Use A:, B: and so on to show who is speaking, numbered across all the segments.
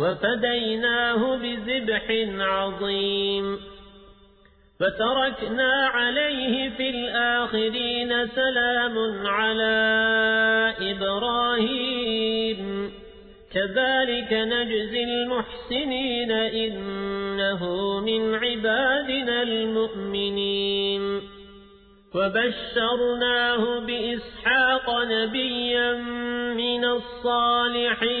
A: وفديناه بذبح عظيم. فتركنا عليه في الآخرين سلام على إبراهيم. كذلك نجزي المحسنين إنه من عبادنا المؤمنين. وبشرناه بإسحاق نبيا من الصالحين.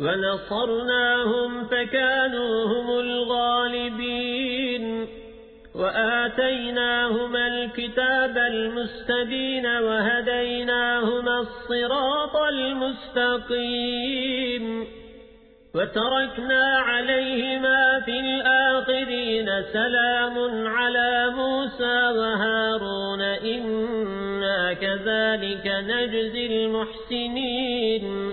A: ونصرناهم فكانوا هم الغالبين. وآتيناهما الكتاب المستدين وهديناهما الصراط المستقيم. وتركنا عليهما في الآخرين سلام على موسى وهارون. إنا كذلك نجزي المحسنين.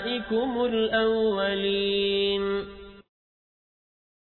A: الأولين.